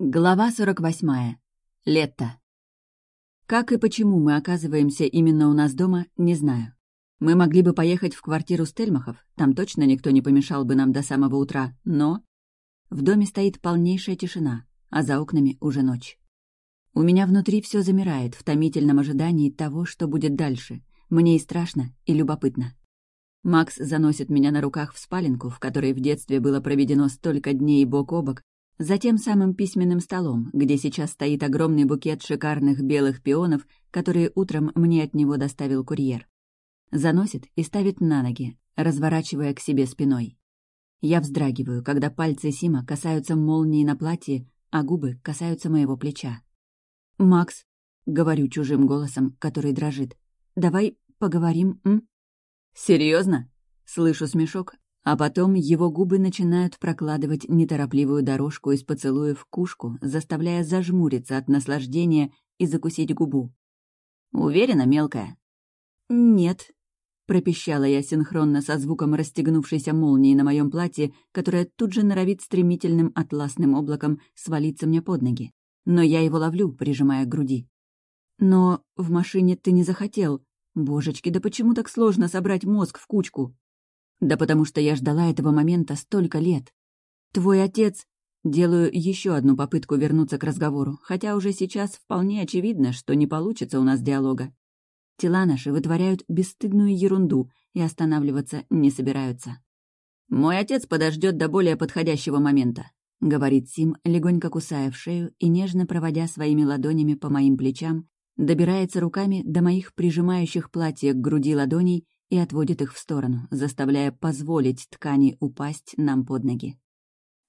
Глава 48. Лето. Как и почему мы оказываемся именно у нас дома, не знаю. Мы могли бы поехать в квартиру Стельмахов, там точно никто не помешал бы нам до самого утра, но... В доме стоит полнейшая тишина, а за окнами уже ночь. У меня внутри все замирает в томительном ожидании того, что будет дальше. Мне и страшно, и любопытно. Макс заносит меня на руках в спаленку, в которой в детстве было проведено столько дней бок о бок, за тем самым письменным столом, где сейчас стоит огромный букет шикарных белых пионов, которые утром мне от него доставил курьер. Заносит и ставит на ноги, разворачивая к себе спиной. Я вздрагиваю, когда пальцы Сима касаются молнии на платье, а губы касаются моего плеча. «Макс», — говорю чужим голосом, который дрожит, — «давай поговорим, м?» «Серьезно?» — слышу смешок, а потом его губы начинают прокладывать неторопливую дорожку из поцелуев в кушку, заставляя зажмуриться от наслаждения и закусить губу. «Уверена, мелкая?» «Нет», — пропищала я синхронно со звуком расстегнувшейся молнии на моем платье, которая тут же норовит стремительным атласным облаком свалиться мне под ноги. Но я его ловлю, прижимая к груди. «Но в машине ты не захотел. Божечки, да почему так сложно собрать мозг в кучку?» Да потому что я ждала этого момента столько лет. Твой отец... Делаю еще одну попытку вернуться к разговору, хотя уже сейчас вполне очевидно, что не получится у нас диалога. Тела наши вытворяют бесстыдную ерунду и останавливаться не собираются. «Мой отец подождет до более подходящего момента», — говорит Сим, легонько кусая в шею и нежно проводя своими ладонями по моим плечам, добирается руками до моих прижимающих платье к груди ладоней и отводит их в сторону, заставляя позволить ткани упасть нам под ноги.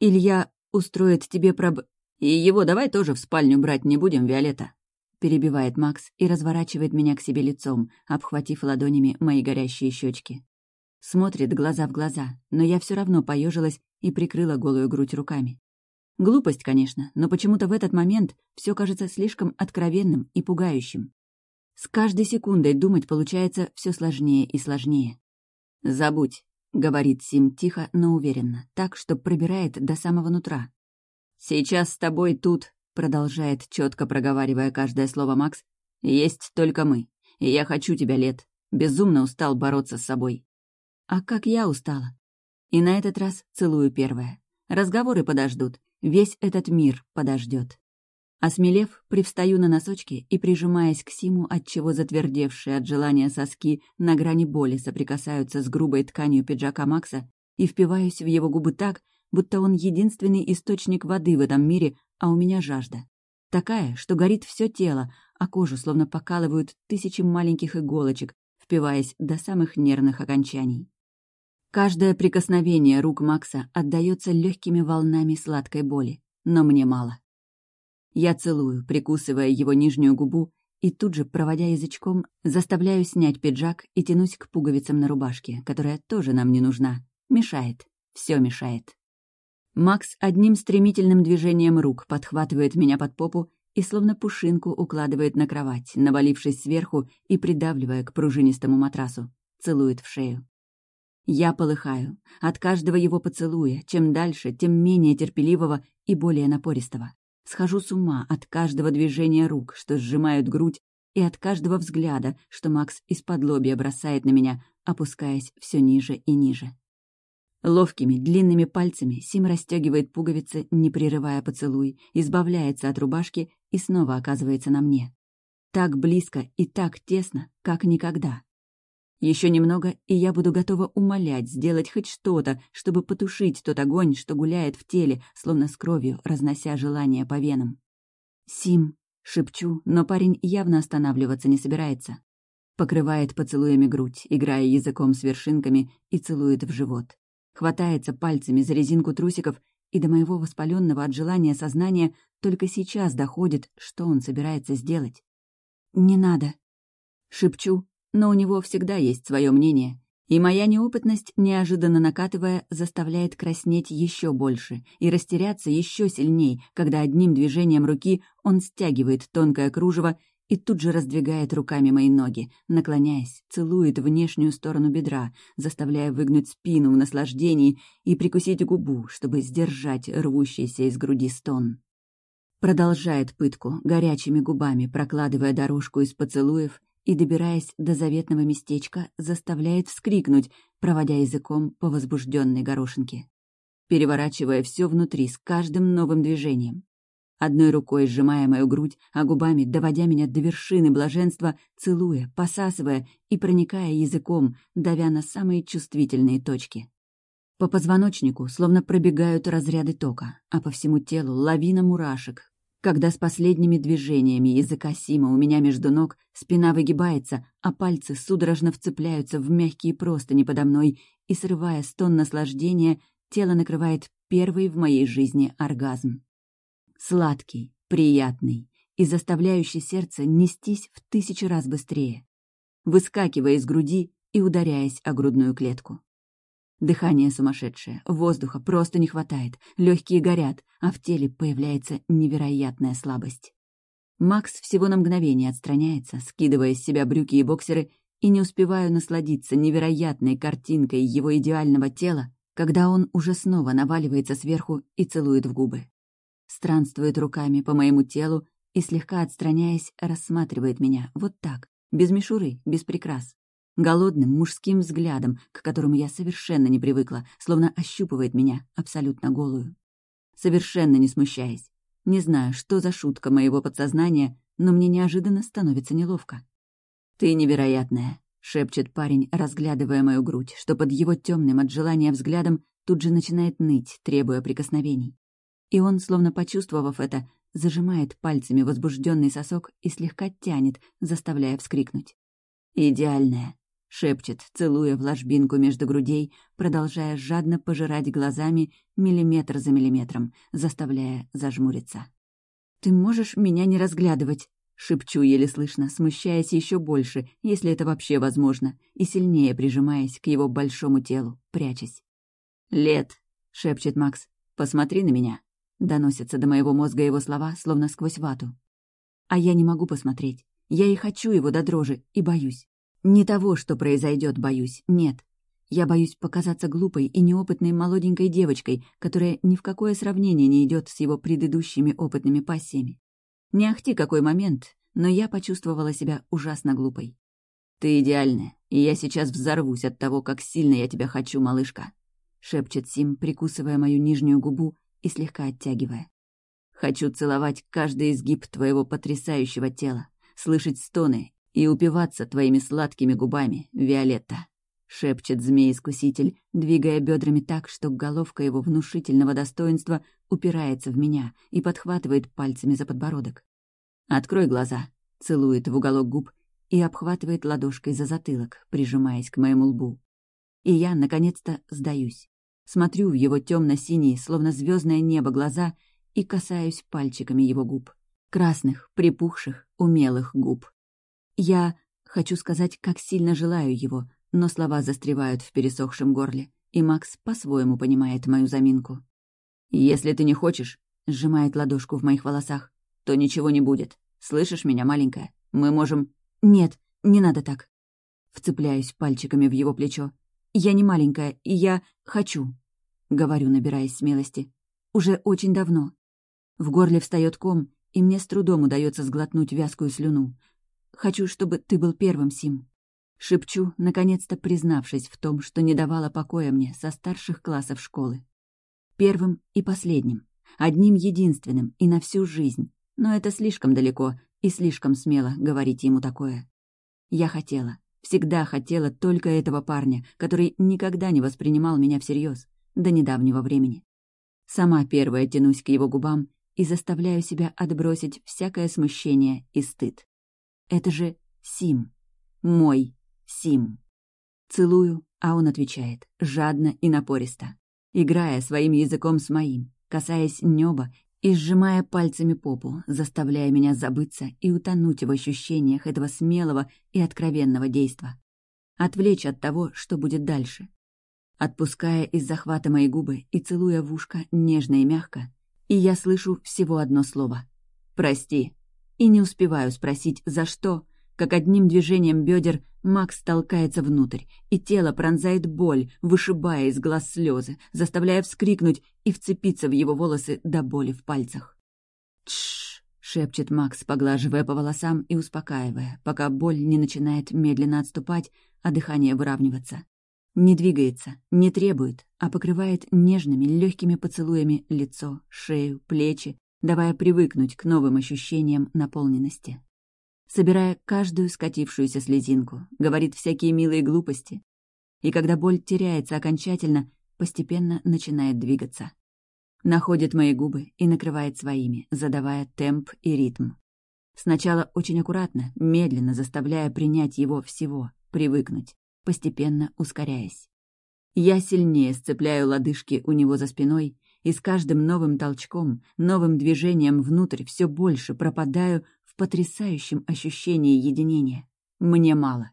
«Илья устроит тебе проб...» «И его давай тоже в спальню брать не будем, Виолетта», перебивает Макс и разворачивает меня к себе лицом, обхватив ладонями мои горящие щечки. Смотрит глаза в глаза, но я все равно поежилась и прикрыла голую грудь руками. Глупость, конечно, но почему-то в этот момент все кажется слишком откровенным и пугающим. С каждой секундой думать получается все сложнее и сложнее. «Забудь», — говорит Сим тихо, но уверенно, так, что пробирает до самого нутра. «Сейчас с тобой тут», — продолжает, четко проговаривая каждое слово Макс, «есть только мы, и я хочу тебя, Лет. Безумно устал бороться с собой». А как я устала. И на этот раз целую первое. Разговоры подождут, весь этот мир подождет. Осмелев, привстаю на носочки и, прижимаясь к Симу, отчего затвердевшие от желания соски на грани боли соприкасаются с грубой тканью пиджака Макса, и впиваюсь в его губы так, будто он единственный источник воды в этом мире, а у меня жажда. Такая, что горит все тело, а кожу словно покалывают тысячи маленьких иголочек, впиваясь до самых нервных окончаний. Каждое прикосновение рук Макса отдается легкими волнами сладкой боли, но мне мало. Я целую, прикусывая его нижнюю губу, и тут же, проводя язычком, заставляю снять пиджак и тянусь к пуговицам на рубашке, которая тоже нам не нужна. Мешает. Все мешает. Макс одним стремительным движением рук подхватывает меня под попу и словно пушинку укладывает на кровать, навалившись сверху и придавливая к пружинистому матрасу. Целует в шею. Я полыхаю. От каждого его поцелуя, чем дальше, тем менее терпеливого и более напористого. Схожу с ума от каждого движения рук, что сжимают грудь, и от каждого взгляда, что Макс из-под лобья бросает на меня, опускаясь все ниже и ниже. Ловкими, длинными пальцами Сим расстегивает пуговицы, не прерывая поцелуй, избавляется от рубашки и снова оказывается на мне. Так близко и так тесно, как никогда. Еще немного, и я буду готова умолять сделать хоть что-то, чтобы потушить тот огонь, что гуляет в теле, словно с кровью, разнося желание по венам. «Сим!» — шепчу, но парень явно останавливаться не собирается. Покрывает поцелуями грудь, играя языком с вершинками, и целует в живот. Хватается пальцами за резинку трусиков, и до моего воспаленного от желания сознания только сейчас доходит, что он собирается сделать. «Не надо!» Шепчу, но у него всегда есть свое мнение, и моя неопытность, неожиданно накатывая, заставляет краснеть еще больше и растеряться еще сильней, когда одним движением руки он стягивает тонкое кружево и тут же раздвигает руками мои ноги, наклоняясь, целует внешнюю сторону бедра, заставляя выгнуть спину в наслаждении и прикусить губу, чтобы сдержать рвущийся из груди стон. Продолжает пытку, горячими губами прокладывая дорожку из поцелуев и, добираясь до заветного местечка, заставляет вскрикнуть, проводя языком по возбужденной горошинке. Переворачивая все внутри с каждым новым движением. Одной рукой сжимая мою грудь, а губами доводя меня до вершины блаженства, целуя, посасывая и проникая языком, давя на самые чувствительные точки. По позвоночнику словно пробегают разряды тока, а по всему телу лавина мурашек, когда с последними движениями языка Сима у меня между ног спина выгибается, а пальцы судорожно вцепляются в мягкие простыни подо мной, и, срывая стон наслаждения, тело накрывает первый в моей жизни оргазм. Сладкий, приятный и заставляющий сердце нестись в тысячу раз быстрее, выскакивая из груди и ударяясь о грудную клетку. Дыхание сумасшедшее, воздуха просто не хватает, легкие горят, а в теле появляется невероятная слабость. Макс всего на мгновение отстраняется, скидывая с себя брюки и боксеры, и не успеваю насладиться невероятной картинкой его идеального тела, когда он уже снова наваливается сверху и целует в губы. Странствует руками по моему телу и, слегка отстраняясь, рассматривает меня вот так, без мишуры, без прикрас голодным мужским взглядом, к которому я совершенно не привыкла, словно ощупывает меня абсолютно голую. Совершенно не смущаясь. Не знаю, что за шутка моего подсознания, но мне неожиданно становится неловко. «Ты невероятная», — шепчет парень, разглядывая мою грудь, что под его темным от желания взглядом тут же начинает ныть, требуя прикосновений. И он, словно почувствовав это, зажимает пальцами возбужденный сосок и слегка тянет, заставляя вскрикнуть. «Идеальная», шепчет, целуя в ложбинку между грудей, продолжая жадно пожирать глазами миллиметр за миллиметром, заставляя зажмуриться. «Ты можешь меня не разглядывать?» — шепчу еле слышно, смущаясь еще больше, если это вообще возможно, и сильнее прижимаясь к его большому телу, прячась. «Лет!» — шепчет Макс. «Посмотри на меня!» — доносятся до моего мозга его слова, словно сквозь вату. А я не могу посмотреть. Я и хочу его до дрожи, и боюсь. Не того, что произойдет, боюсь, нет. Я боюсь показаться глупой и неопытной молоденькой девочкой, которая ни в какое сравнение не идет с его предыдущими опытными пассиями. Не ахти какой момент, но я почувствовала себя ужасно глупой. «Ты идеальная, и я сейчас взорвусь от того, как сильно я тебя хочу, малышка», — шепчет Сим, прикусывая мою нижнюю губу и слегка оттягивая. «Хочу целовать каждый изгиб твоего потрясающего тела, слышать стоны и упиваться твоими сладкими губами, Виолетта», — шепчет змей-искуситель, двигая бедрами так, что головка его внушительного достоинства упирается в меня и подхватывает пальцами за подбородок. «Открой глаза», — целует в уголок губ и обхватывает ладошкой за затылок, прижимаясь к моему лбу. И я, наконец-то, сдаюсь. Смотрю в его темно-синие, словно звездное небо, глаза и касаюсь пальчиками его губ. Красных, припухших, умелых губ. Я хочу сказать, как сильно желаю его, но слова застревают в пересохшем горле, и Макс по-своему понимает мою заминку. «Если ты не хочешь», — сжимает ладошку в моих волосах, — «то ничего не будет. Слышишь меня, маленькая? Мы можем...» «Нет, не надо так». Вцепляюсь пальчиками в его плечо. «Я не маленькая, и я хочу», — говорю, набираясь смелости. «Уже очень давно». В горле встает ком, и мне с трудом удается сглотнуть вязкую слюну. Хочу, чтобы ты был первым, Сим». Шепчу, наконец-то признавшись в том, что не давала покоя мне со старших классов школы. Первым и последним. Одним единственным и на всю жизнь. Но это слишком далеко и слишком смело говорить ему такое. Я хотела, всегда хотела только этого парня, который никогда не воспринимал меня всерьез до недавнего времени. Сама первая тянусь к его губам и заставляю себя отбросить всякое смущение и стыд. Это же Сим. Мой Сим. Целую, а он отвечает, жадно и напористо, играя своим языком с моим, касаясь неба и сжимая пальцами попу, заставляя меня забыться и утонуть в ощущениях этого смелого и откровенного действа. Отвлечь от того, что будет дальше. Отпуская из захвата мои губы и целуя в ушко нежно и мягко, и я слышу всего одно слово. «Прости». И не успеваю спросить, за что, как одним движением бедер Макс толкается внутрь, и тело пронзает боль, вышибая из глаз слезы, заставляя вскрикнуть и вцепиться в его волосы до боли в пальцах. Тш! шепчет Макс, поглаживая по волосам и успокаивая, пока боль не начинает медленно отступать, а дыхание выравниваться. Не двигается, не требует, а покрывает нежными, легкими поцелуями лицо, шею, плечи, давая привыкнуть к новым ощущениям наполненности. Собирая каждую скатившуюся слезинку, говорит всякие милые глупости. И когда боль теряется окончательно, постепенно начинает двигаться. Находит мои губы и накрывает своими, задавая темп и ритм. Сначала очень аккуратно, медленно заставляя принять его всего, привыкнуть, постепенно ускоряясь. Я сильнее сцепляю лодыжки у него за спиной и с каждым новым толчком, новым движением внутрь все больше пропадаю в потрясающем ощущении единения. Мне мало.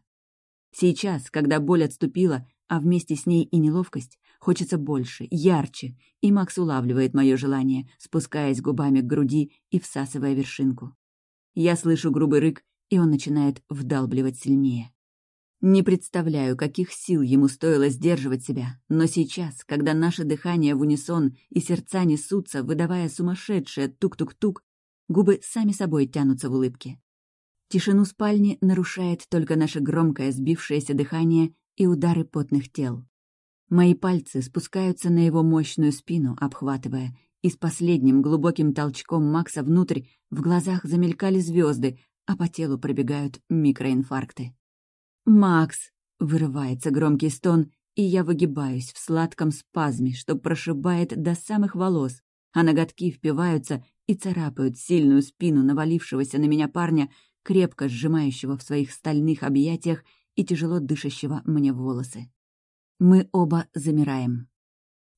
Сейчас, когда боль отступила, а вместе с ней и неловкость, хочется больше, ярче, и Макс улавливает мое желание, спускаясь губами к груди и всасывая вершинку. Я слышу грубый рык, и он начинает вдалбливать сильнее. Не представляю, каких сил ему стоило сдерживать себя, но сейчас, когда наше дыхание в унисон и сердца несутся, выдавая сумасшедшее тук-тук-тук, губы сами собой тянутся в улыбке. Тишину спальни нарушает только наше громкое сбившееся дыхание и удары потных тел. Мои пальцы спускаются на его мощную спину, обхватывая, и с последним глубоким толчком Макса внутрь в глазах замелькали звезды, а по телу пробегают микроинфаркты. «Макс!» — вырывается громкий стон, и я выгибаюсь в сладком спазме, что прошибает до самых волос, а ноготки впиваются и царапают сильную спину навалившегося на меня парня, крепко сжимающего в своих стальных объятиях и тяжело дышащего мне в волосы. Мы оба замираем.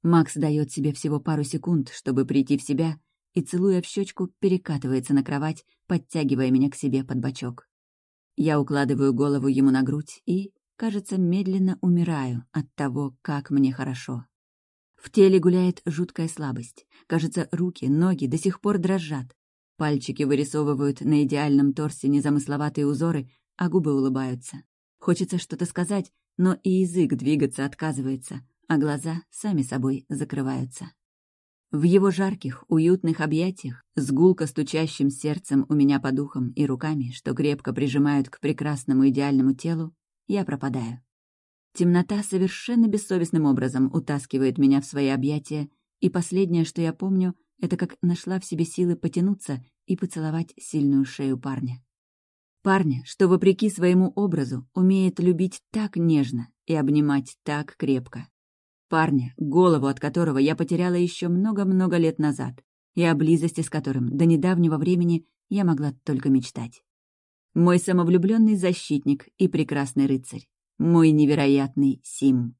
Макс дает себе всего пару секунд, чтобы прийти в себя, и, целуя в щечку, перекатывается на кровать, подтягивая меня к себе под бочок. Я укладываю голову ему на грудь и, кажется, медленно умираю от того, как мне хорошо. В теле гуляет жуткая слабость. Кажется, руки, ноги до сих пор дрожат. Пальчики вырисовывают на идеальном торсе незамысловатые узоры, а губы улыбаются. Хочется что-то сказать, но и язык двигаться отказывается, а глаза сами собой закрываются. В его жарких, уютных объятиях, с гулко стучащим сердцем у меня по духам и руками, что крепко прижимают к прекрасному идеальному телу, я пропадаю. Темнота совершенно бессовестным образом утаскивает меня в свои объятия, и последнее, что я помню, это как нашла в себе силы потянуться и поцеловать сильную шею парня. Парня, что, вопреки своему образу, умеет любить так нежно и обнимать так крепко. Парня, голову от которого я потеряла еще много-много лет назад, и о близости с которым до недавнего времени я могла только мечтать. Мой самовлюбленный защитник и прекрасный рыцарь. Мой невероятный Сим.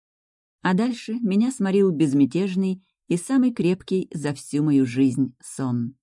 А дальше меня сморил безмятежный и самый крепкий за всю мою жизнь сон.